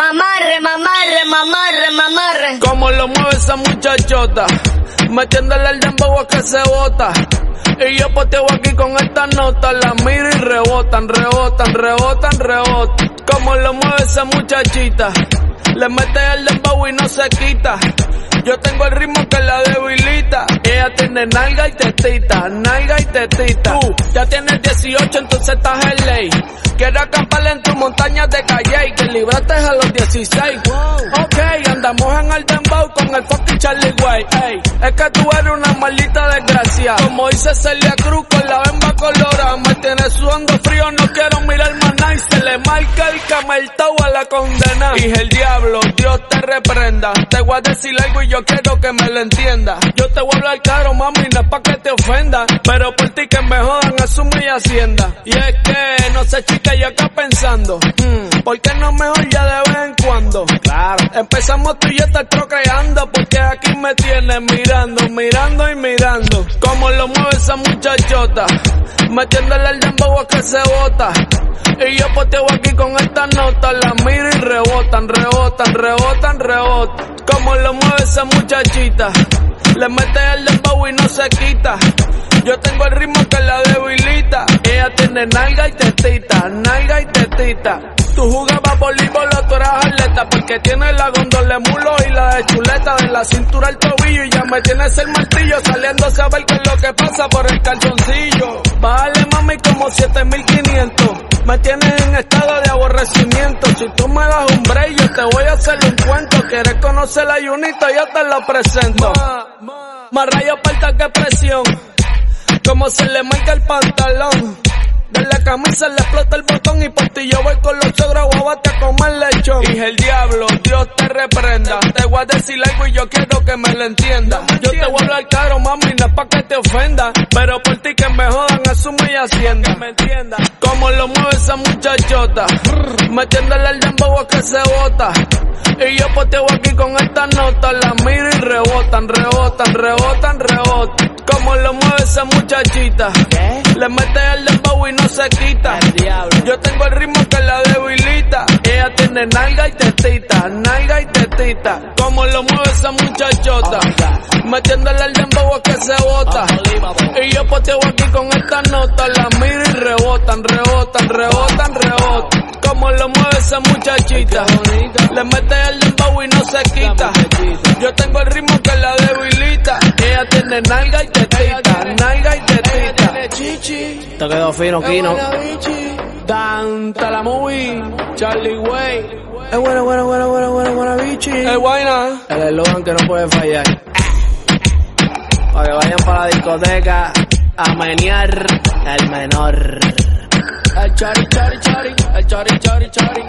Mamarre, mamarre, mamarre, mamarre. Como lo mueve esa muchachota, metiéndole el dembow a que se bota. Y yo poteo aquí con esta nota, la miro y rebotan, rebotan, rebotan, rebotan. Como lo mueve esa muchachita, le mete el dembow y no se quita. Yo tengo el ritmo que la debilita. Ella tiene nalga y tetita, nalga y tetita. Tú ya tienes 18, entonces estás en ley. Quiero acampar en tu montaña de calle y que libraste a los 16. Ok, andamos en el dembow con el fucking Charlie Way. Ey, es que tú eres una maldita desgracia. Como dice Celia Cruz con la bemba colorada. Me tienes sudando frío, no quiero mirar más nada. Y se le marca el cameltao a la condena. Y el diablo, Dios te reprenda. Te voy a decir algo y yo quiero que me lo entienda. Yo te voy a hablar caro, mami, no es pa' que te ofenda. Pero por ti que me jodan, asume y hacienda. Y es que, no sé chica, yo acá pensando. hmm, ¿Por qué no mejor ya de vez en cuando? Claro. Empezamos tú y yo estar procreando. Porque aquí me tienes mirando, mirando y mirando. Como lo mueve esa muchachota. Metiéndole el dembow a que se bota. Y yo poteo aquí con esta nota, la miro y rebotan, rebotan, rebotan, rebotan. Como lo mueve esa muchachita, le mete el dembow y no se quita. Yo tengo el ritmo que la debilita. Ella tiene nalga y tetita, nalga y tetita. Tú jugabas voleibol o tú eras atleta porque tienes la gondola de mulo y la de chuleta de la cintura al tobillo y ya me tienes el martillo saliendo a saber qué es lo que pasa por el calzoncillo. Bájale mami como 7500. Me tienes en estado de aborrecimiento. Si tú me das un break, yo te voy a hacer un cuento. Quieres conocer la Junita, yo te lo presento. Más rayo falta que presión. Como se le marca el pantalón. Camisa le explota el botón y por ti yo voy con los ogros guabate a comer lechón. Y el diablo, Dios te reprenda. Te voy a decir algo y yo quiero que me lo entienda. Yo te voy a hablar caro, mami, no es pa' que te ofenda. Pero por ti que me jodan, asume y hacienda. me entienda. Como lo mueve esa muchachota. Metiéndole el dembow a que se bota. Y yo poteo aquí con esta nota, la miro y rebotan, rebotan, rebotan, rebotan. Como lo mueve esa muchachita. Le mete el dembow y no se quita. Yo tengo el ritmo que la debilita. Ella tiene nalga y tetita, nalga y tetita. Como lo mueve esa muchachota. Metiéndole el dembow a que se bota. Y yo poteo aquí con esta nota, la miro y rebotan, rebotan, rebotan, rebotan. Como lo mueve esa muchachita. Le mete el dembow y no se quita. Yo tengo el ritmo que la debilita. Ella tiene nalga y tetita, nalga y tetita. Te quedó fino, Kino. Danta la movie, Charlie Way, Es bueno, bueno, bueno, bueno, bueno, bueno, bichi. el Guayna. El eslogan que no puede fallar. Para que vayan para la discoteca a menear el menor. El chari, chari, chari, el chari, chari, chari.